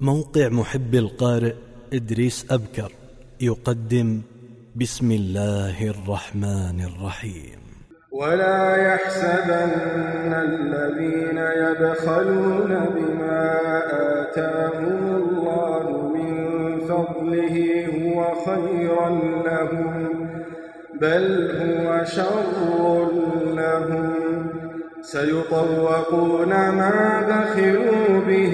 موقع محب القارئ إدريس أبكر يقدم بسم الله الرحمن الرحيم. ولا يحسبن الذين يبخلون بما آتاهم الله من فضله هو خيرا لهم بل هو شر لهم. سيطوقون ما بخلوا به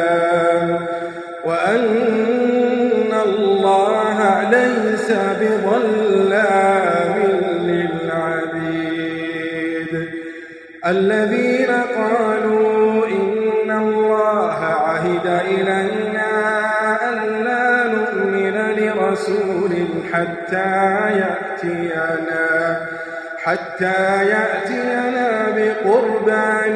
بظلام للعبيد. الذين قالوا إن الله عهد إلينا ألا نؤمن لرسول حتى يأتينا حتى يأتينا بقربان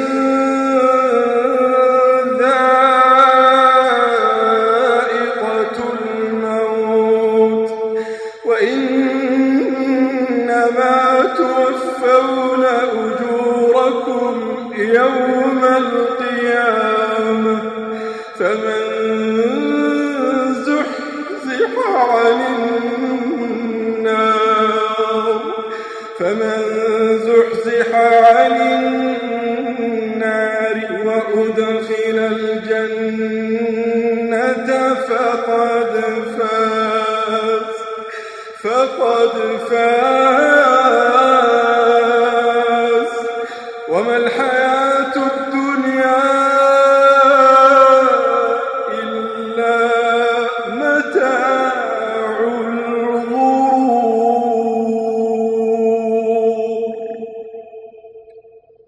القيامة فمن زحزح عن النار فمن زحزح عن النار وأدخل الجنة فقد فاز فقد فاز. الحياة الدنيا